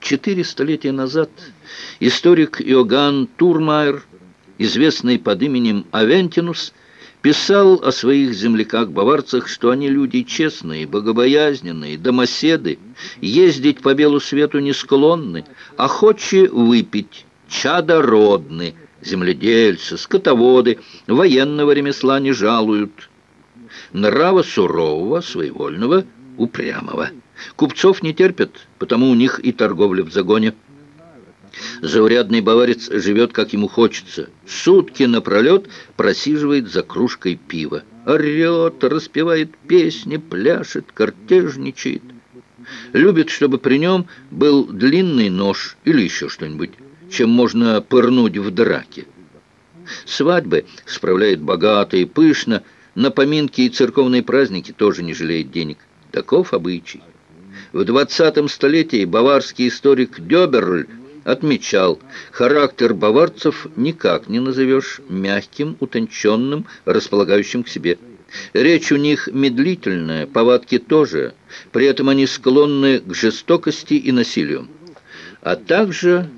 Четыре столетия назад историк Иоганн Турмайер, известный под именем Авентинус, писал о своих земляках-баварцах, что они люди честные, богобоязненные, домоседы, ездить по белу свету не склонны, охочи выпить, чадородны, земледельцы, скотоводы, военного ремесла не жалуют, нрава сурового, своевольного, упрямого. Купцов не терпят, потому у них и торговля в загоне. Заурядный баварец живет, как ему хочется. Сутки напролет просиживает за кружкой пива. Орет, распевает песни, пляшет, картежничает. Любит, чтобы при нем был длинный нож или еще что-нибудь, чем можно пырнуть в драке. Свадьбы справляет богато и пышно, на поминки и церковные праздники тоже не жалеет денег. Таков обычай. В 20 столетии баварский историк Дёберль отмечал, характер баварцев никак не назовешь мягким, утонченным, располагающим к себе. Речь у них медлительная, повадки тоже, при этом они склонны к жестокости и насилию, а также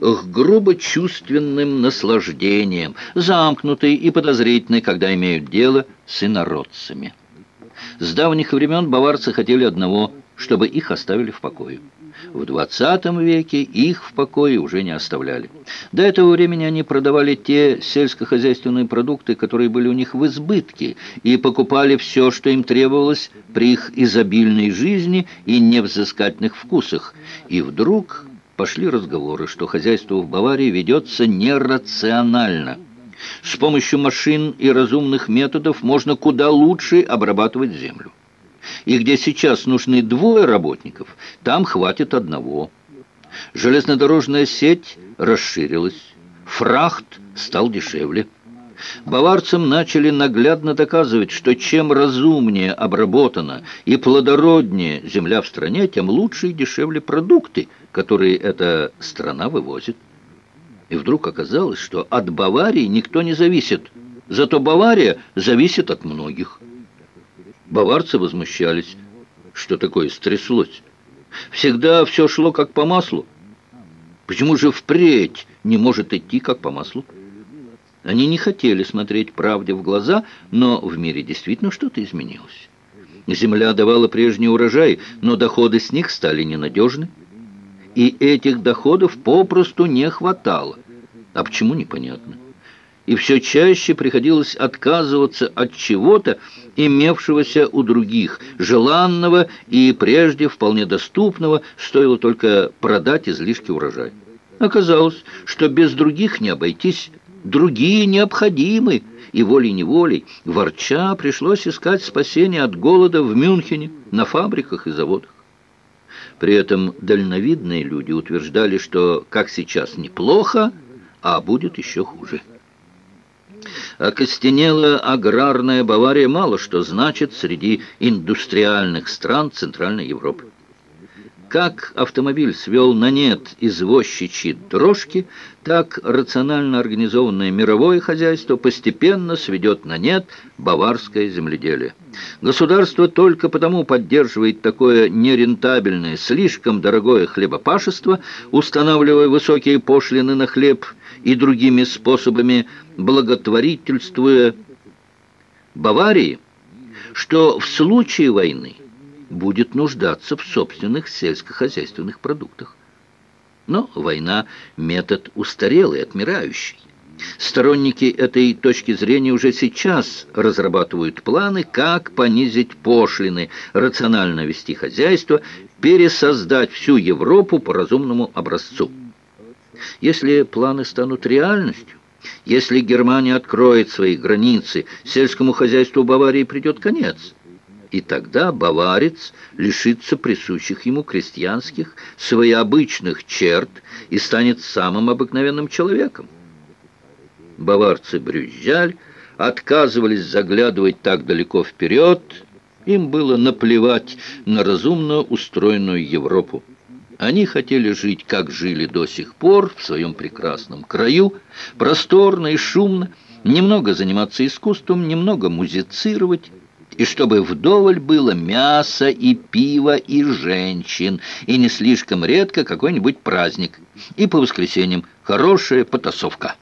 к грубо чувственным наслаждениям, замкнутые и подозрительные, когда имеют дело с инородцами. С давних времен баварцы хотели одного, чтобы их оставили в покое. В 20 веке их в покое уже не оставляли. До этого времени они продавали те сельскохозяйственные продукты, которые были у них в избытке, и покупали все, что им требовалось при их изобильной жизни и невзыскательных вкусах. И вдруг пошли разговоры, что хозяйство в Баварии ведется нерационально. С помощью машин и разумных методов можно куда лучше обрабатывать землю. И где сейчас нужны двое работников, там хватит одного. Железнодорожная сеть расширилась, фрахт стал дешевле. Баварцам начали наглядно доказывать, что чем разумнее обработана и плодороднее земля в стране, тем лучше и дешевле продукты, которые эта страна вывозит. И вдруг оказалось, что от Баварии никто не зависит, зато Бавария зависит от многих. Баварцы возмущались. Что такое стряслось? Всегда все шло как по маслу. Почему же впредь не может идти как по маслу? Они не хотели смотреть правде в глаза, но в мире действительно что-то изменилось. Земля давала прежний урожай, но доходы с них стали ненадежны. И этих доходов попросту не хватало. А почему, непонятно и все чаще приходилось отказываться от чего-то, имевшегося у других, желанного и прежде вполне доступного, стоило только продать излишки урожая. Оказалось, что без других не обойтись, другие необходимы, и волей-неволей, ворча, пришлось искать спасение от голода в Мюнхене, на фабриках и заводах. При этом дальновидные люди утверждали, что как сейчас неплохо, а будет еще хуже. Окостенелая аграрная Бавария мало что значит среди индустриальных стран Центральной Европы. Как автомобиль свел на нет извозчичьи дрожки, так рационально организованное мировое хозяйство постепенно сведет на нет баварское земледелие. Государство только потому поддерживает такое нерентабельное, слишком дорогое хлебопашество, устанавливая высокие пошлины на хлеб и другими способами благотворительствуя Баварии, что в случае войны будет нуждаться в собственных сельскохозяйственных продуктах. Но война – метод устарелый, отмирающий. Сторонники этой точки зрения уже сейчас разрабатывают планы, как понизить пошлины, рационально вести хозяйство, пересоздать всю Европу по разумному образцу. Если планы станут реальностью, если Германия откроет свои границы, сельскому хозяйству Баварии придет конец. И тогда баварец лишится присущих ему крестьянских, своеобычных черт и станет самым обыкновенным человеком. Баварцы брюзжаль, отказывались заглядывать так далеко вперед, им было наплевать на разумно устроенную Европу. Они хотели жить, как жили до сих пор, в своем прекрасном краю, просторно и шумно, немного заниматься искусством, немного музицировать, и чтобы вдоволь было мяса и пива и женщин, и не слишком редко какой-нибудь праздник, и по воскресеньям хорошая потасовка.